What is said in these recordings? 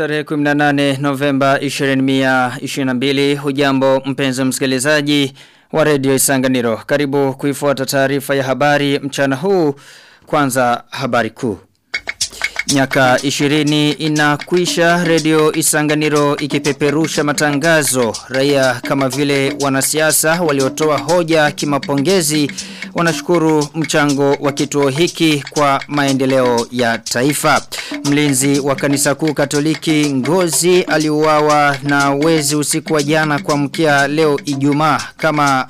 Tarehe 18 Novemba 2022 hujambo mpenzi msikilizaji wa redio Isanganiro. Karibu kuifuata taarifa ya habari mchana huu kwanza habari kuu. nyaka 20 inakwisha redio Isanganiro ikipeperusha matangazo raia kama vile wanasiasa waliotoa hoja kimapongezi wanashukuru mchango wa kituo hiki kwa maendeleo ya taifa. Mlinzi wa kanisa kuu Katoliki Ngozi aliuawa na wezi usiku wa jana kwa mkia leo Ijumaa kama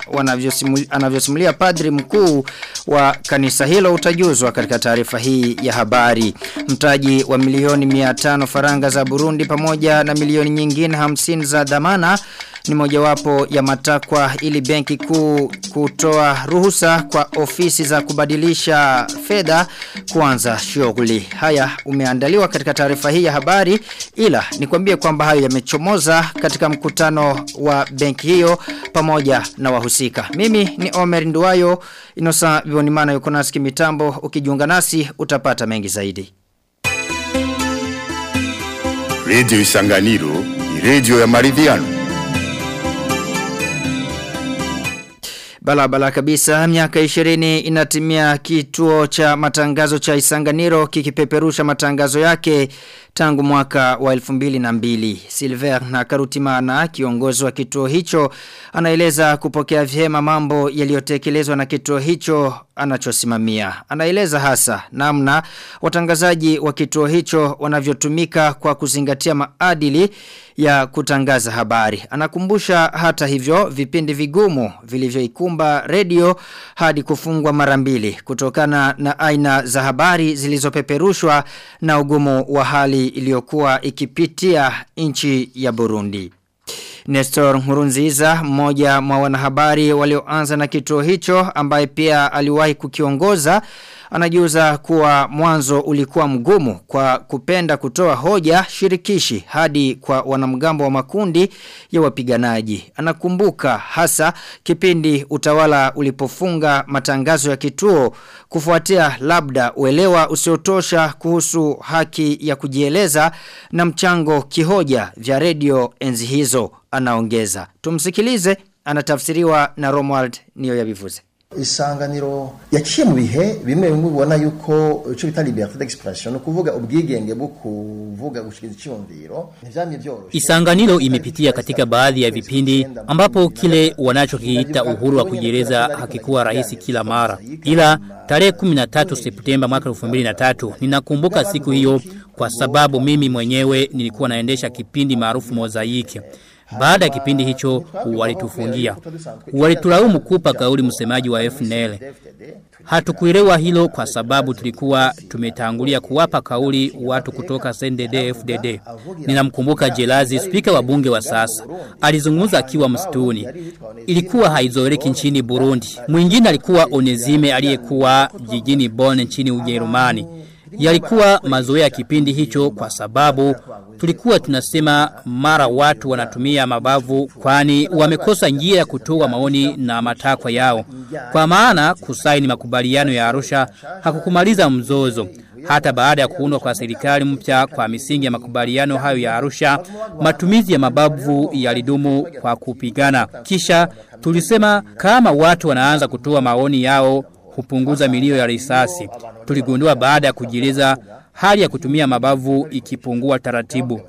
anavyosimulia padri mkuu wa kanisa hilo utajuzwa katika taarifa hii ya habari. Mtaji wa milioni 500 faranga za Burundi pamoja na milioni nyingine 50 za dhamana ni mojawapo ya matakwa ili benki kuu kutoa ruhusa kwa ofisi za kubadilisha fedha kuanza shughuli. Haya umeandaliwa katika taarifa hii ya habari ila nikwambie kwamba hayo yamechomoza katika mkutano wa benki hiyo pamoja na wahusika. Mimi ni Omer Nduwayo Inosa Bionimana yuko nasi kimitambo, ukijiunga nasi utapata mengi zaidi. Radio Isanganiro ni radio ya maridhiano. Balabala kabisa miaka 20 inatimia kituo cha matangazo cha Isanganiro kikipeperusha matangazo yake tangu mwaka wa 2002. Silver na Karutimana kiongozi wa kituo hicho anaeleza kupokea vyema mambo yaliyotekelezwa na kituo hicho anachosimamia. Anaeleza hasa namna watangazaji wa kituo hicho wanavyotumika kwa kuzingatia maadili ya kutangaza habari. Anakumbusha hata hivyo vipindi vigumu vilivyoikumba redio hadi kufungwa mara mbili kutokana na aina za habari zilizopeperushwa na ugumu wa hali iliyokuwa ikipitia nchi ya Burundi. Nestor Nkurunziza, mmoja mwa wanahabari walioanza na kituo hicho ambaye pia aliwahi kukiongoza anajiuza kuwa mwanzo ulikuwa mgumu kwa kupenda kutoa hoja shirikishi hadi kwa wanamgambo wa makundi ya wapiganaji. Anakumbuka hasa kipindi utawala ulipofunga matangazo ya kituo kufuatia labda uelewa usiotosha kuhusu haki ya kujieleza na mchango kihoja vya redio enzi hizo anaongeza. Tumsikilize anatafsiriwa na Romuald niyo isanganiro yaciye mu bihe bimwe bimwe ubona yuko ico bita liberté d'expression ukuvuga ubwigenge bwo kuvuga gushikiriza icyumviro ntivyamye byoroshye Isanganiro imepitia katika baadhi ya vipindi ambapo kile wanachokiita uhuru wa kujieleza hakikuwa rahisi kila mara. Ila tarehe 13 Septemba mwaka 2003 ninakumbuka siku hiyo kwa sababu mimi mwenyewe nilikuwa naendesha kipindi maarufu Mozaiki. Baada ya kipindi hicho walitufungia. Walitulaumu kupa kauli msemaji wa FNL. Hatukuelewa hilo kwa sababu tulikuwa tumetangulia kuwapa kauli watu kutoka CNDD FDD. Ninamkumbuka Jelazi spika wa bunge wa sasa. Alizungumza akiwa msituni. Ilikuwa haizoeleki nchini Burundi. Mwingine alikuwa Onezime aliyekuwa jijini Bonn nchini Ujerumani. Yalikuwa mazoea ya kipindi hicho kwa sababu tulikuwa tunasema mara watu wanatumia mabavu kwani wamekosa njia ya kutoa maoni na matakwa yao. Kwa maana kusaini makubaliano ya Arusha hakukumaliza mzozo. Hata baada ya kuundwa kwa serikali mpya kwa misingi ya makubaliano hayo ya Arusha, matumizi ya mabavu yalidumu kwa kupigana. Kisha tulisema kama watu wanaanza kutoa maoni yao hupunguza milio ya risasi. Tuligundua baada ya kujieleza hali ya kutumia mabavu ikipungua taratibu.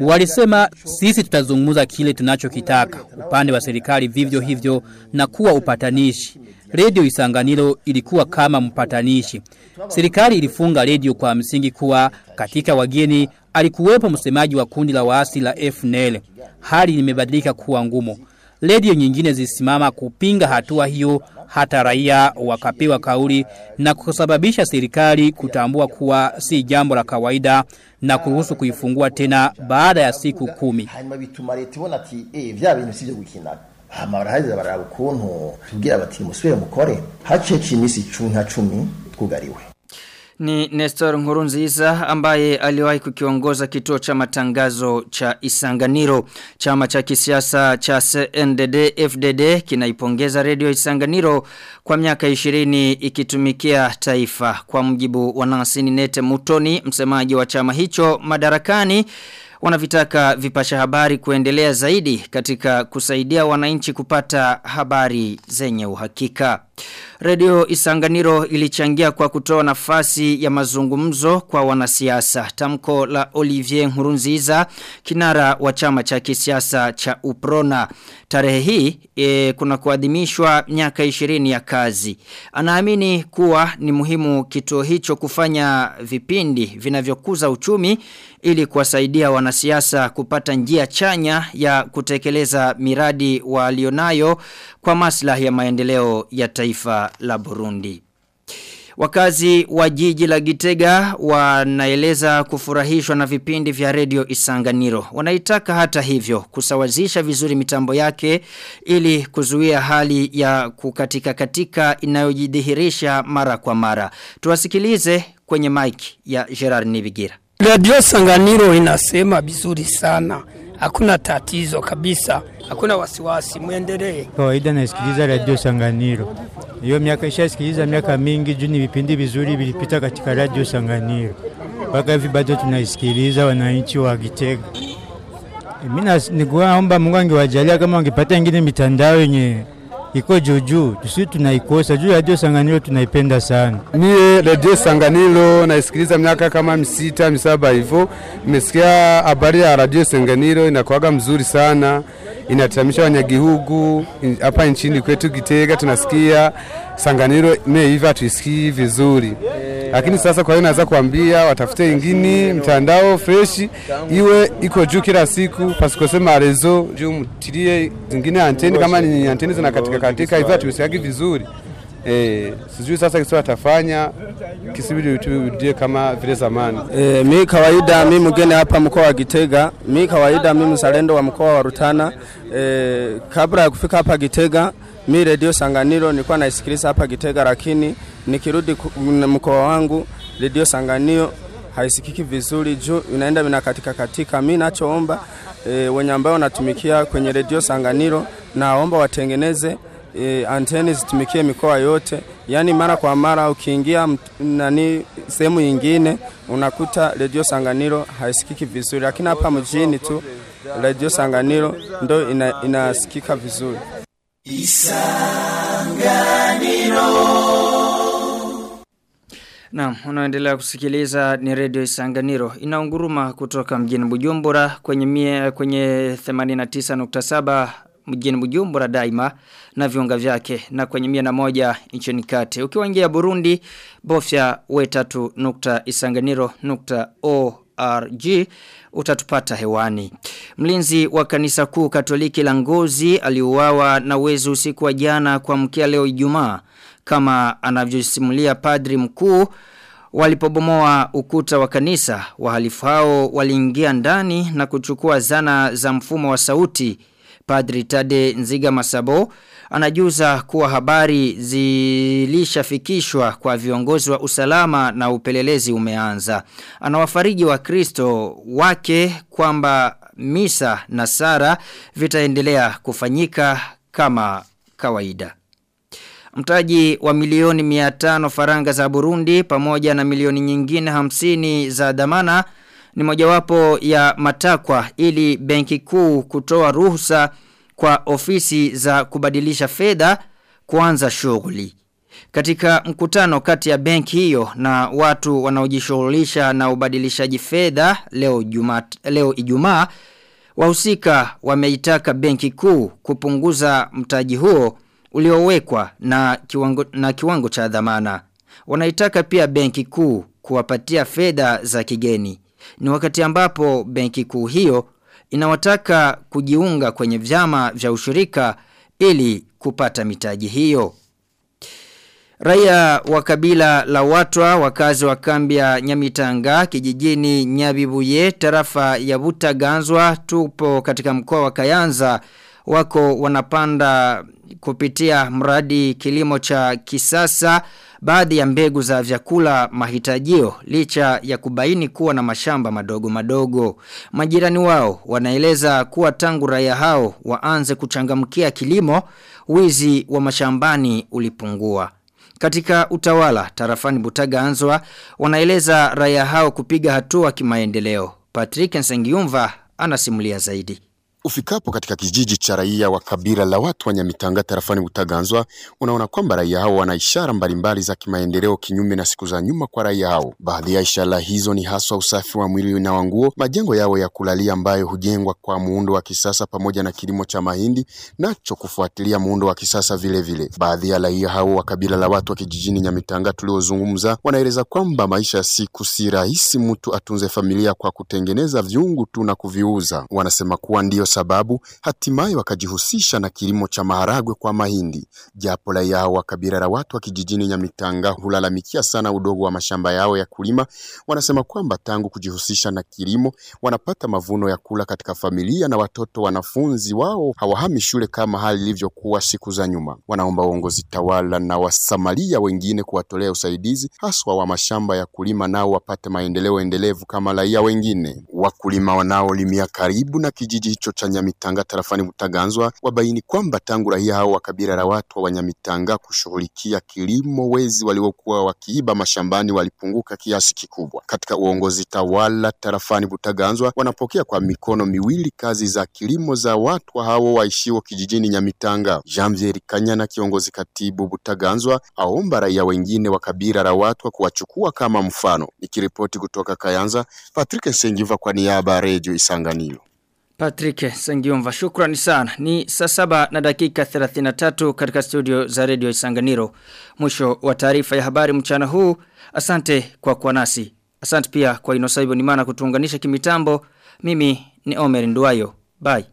Walisema sisi tutazungumza kile tunachokitaka. Upande wa serikali vivyo hivyo na kuwa upatanishi. Radio Isanganiro ilikuwa kama mpatanishi. Serikali ilifunga radio kwa msingi kuwa katika wageni alikuwepo msemaji wa kundi la waasi la FNL. Hali imebadilika kuwa ngumu. Radio nyingine zisimama kupinga hatua hiyo hata raia wakapewa kauli na kusababisha serikali kutambua kuwa si jambo la kawaida na kuruhusu kuifungua tena baada ya siku kumi. hanyuma bituma eh tubwira bati musubire mukore. Haciye imisi cumi nka cumi twugariwe Ni Nestor Nkurunziza ambaye aliwahi kukiongoza kituo cha matangazo cha Isanganiro. Chama cha kisiasa cha CNDD FDD kinaipongeza redio Isanganiro kwa miaka 20 ikitumikia taifa. Kwa mjibu wa Nansini Nete Mutoni, msemaji wa chama hicho madarakani, wanavitaka vipasha habari kuendelea zaidi katika kusaidia wananchi kupata habari zenye uhakika. Radio Isanganiro ilichangia kwa kutoa nafasi ya mazungumzo kwa wanasiasa. Tamko la Olivier Nkurunziza, kinara wa chama cha kisiasa cha Uprona. Tarehe hii e, kuna kuadhimishwa miaka 20 ya kazi. Anaamini kuwa ni muhimu kituo hicho kufanya vipindi vinavyokuza uchumi ili kuwasaidia wanasiasa kupata njia chanya ya kutekeleza miradi walionayo kwa maslahi ya maendeleo ya taifa la Burundi. Wakazi wa jiji la Gitega wanaeleza kufurahishwa na vipindi vya redio Isanganiro. Wanaitaka hata hivyo kusawazisha vizuri mitambo yake ili kuzuia hali ya kukatika katika inayojidhihirisha mara kwa mara. Tuwasikilize kwenye mic ya Gerard Nibigira. Radio Sanganiro inasema vizuri sana. Hakuna tatizo kabisa. Hakuna wasiwasi. mwendelee Kawaida nasikiliza Radio Sanganiro. Hiyo miaka ishasikiliza miaka mingi juu ni vipindi vizuri vilipita katika Radio Sanganiro. Mpaka hivi bado tunaisikiliza wananchi wa Gitega. Mimi nikuomba Mungu angewajalia kama wangepata ingine mitandao yenye iko juu juu, tusi tunaikosa juu Radio Sanganiro tunaipenda sana. Mie Radio Sanganiro naisikiliza miaka kama misita misaba hivyo. Nimesikia habari ya Radio Sanganiro inakuwaga mzuri sana, inatamisha wanyagihugu hapa nchini kwetu Gitega, tunasikia Sanganiro meiva tuisikii vizuri lakini sasa kwa hiyo naweza kuambia watafute ingini mtandao freshi iwe iko juu kila siku pasikosema rezo juu mtilie zingine anteni kama ni anteni zina katika hivyo hatusiagi vizuri Eh, sijui sasa kisi watafanya kisibidi turudie kama vile zamani. E, mi kawaida mi mgeni hapa mkoa wa Gitega, mi kawaida mi mzalendo wa mkoa wa Rutana. E, kabla ya kufika hapa Gitega mi redio Sanganiro nilikuwa naisikiliza hapa Gitega, lakini nikirudi mkoa wangu redio Sanganio haisikiki vizuri juu inaenda mina katika katika. Mi nachoomba e, wenye ambao wanatumikia kwenye redio Sanganiro naomba watengeneze e, anteni zitumikie mikoa yote, yaani mara kwa mara ukiingia nani sehemu nyingine unakuta redio Sanganiro haisikiki vizuri, lakini hapa mjini tu redio Sanganiro ndo ina, inasikika vizuri. Naam, unaendelea kusikiliza ni redio Isanganiro. Inaunguruma kutoka mjini Bujumbura kwenye mie, kwenye 89.7 mjini Bujumbura daima na viunga vyake na kwenye mia na moja nchini kati. Ukiwaingia Burundi, bofya wetatu nukta isanganiro nukta org utatupata hewani. Mlinzi wa kanisa kuu katoliki la ngozi aliuawa na wezi usiku wa jana kwa mkia leo ijumaa kama anavyosimulia padri mkuu Walipobomoa ukuta wa kanisa, wahalifu hao waliingia ndani na kuchukua zana za mfumo wa sauti. Padri Tade Nziga Masabo anajuza kuwa habari zilishafikishwa kwa viongozi wa usalama na upelelezi umeanza. Anawafariji wa Kristo wake kwamba misa na sara vitaendelea kufanyika kama kawaida. Mtaji wa milioni 500 faranga za Burundi pamoja na milioni nyingine hamsini za dhamana ni mojawapo ya matakwa ili benki kuu kutoa ruhusa kwa ofisi za kubadilisha fedha kuanza shughuli. Katika mkutano kati ya benki hiyo na watu wanaojishughulisha na ubadilishaji fedha leo leo Ijumaa wahusika wameitaka benki kuu kupunguza mtaji huo uliowekwa na kiwango, na kiwango cha dhamana. Wanaitaka pia benki kuu kuwapatia fedha za kigeni. Ni wakati ambapo benki kuu hiyo inawataka kujiunga kwenye vyama vya ushirika ili kupata mitaji hiyo. Raia wa kabila la watwa wakazi wa kambi ya Nyamitanga kijijini Nyabibuye tarafa ya Butaganzwa tupo katika mkoa wa Kayanza wako wanapanda kupitia mradi kilimo cha kisasa baadhi ya mbegu za vyakula mahitajio licha ya kubaini kuwa na mashamba madogo madogo. Majirani wao wanaeleza kuwa tangu raia hao waanze kuchangamkia kilimo, wizi wa mashambani ulipungua. Katika utawala, tarafani Butaga Anzwa, wanaeleza raia hao kupiga hatua kimaendeleo. Patrick Nsengiumva anasimulia zaidi. Ufikapo katika kijiji cha raia wa kabila la watu wa Nyamitanga tarafani Butaganzwa, unaona kwamba raia hao wana ishara mbalimbali za kimaendeleo kinyume na siku za nyuma kwa raia hao. Baadhi ya ishara hizo ni haswa usafi wa mwili na wa nguo, majengo yao ya kulalia ambayo hujengwa kwa muundo wa kisasa pamoja na kilimo cha mahindi nacho kufuatilia muundo wa kisasa vilevile vile. Baadhi ya raia hao wa kabila la watu wa kijijini Nyamitanga tuliozungumza wanaeleza kwamba maisha ya siku si rahisi mtu atunze familia kwa kutengeneza vyungu tu na kuviuza. Wanasema kuwa ndiyo sababu hatimaye wakajihusisha na kilimo cha maharagwe kwa mahindi. Japo raia hao wa kabila la watu wa kijijini Nyamitanga hulalamikia sana udogo wa mashamba yao ya kulima, wanasema kwamba tangu kujihusisha na kilimo wanapata mavuno ya kula katika familia na watoto wanafunzi wao hawahami shule kama hali ilivyokuwa siku za nyuma. Wanaomba uongozi tawala na wasamaria wengine kuwatolea usaidizi haswa wa mashamba ya kulima nao wapate maendeleo endelevu kama raia wengine. Wakulima wanaolimia karibu na kijiji hicho cha Nyamitanga tarafani Butaganzwa wabaini kwamba tangu raia hao wa kabila la watu wa Wanyamitanga kushughulikia kilimo, wezi waliokuwa wakiiba mashambani walipunguka kiasi kikubwa. Katika uongozi tawala tarafani Butaganzwa wanapokea kwa mikono miwili kazi za kilimo za watu hao waishiwo kijijini Nyamitanga. Janvier Kanyana, kiongozi katibu Butaganzwa, aomba raia wengine wa kabila la watu wa kuwachukua kama mfano. Nikiripoti kutoka Kayanza, Patrick Sengiva kwa niaba ya Radio Isanganiro. Patrick sangiumva shukrani sana. Ni saa saba na dakika 33 katika studio za Radio Isanganiro. Mwisho wa taarifa ya habari mchana huu. Asante kwa kwa nasi. Asante pia kwa Inosaibo Nimana kutuunganisha kimitambo. Mimi ni Omer Nduwayo. Bye.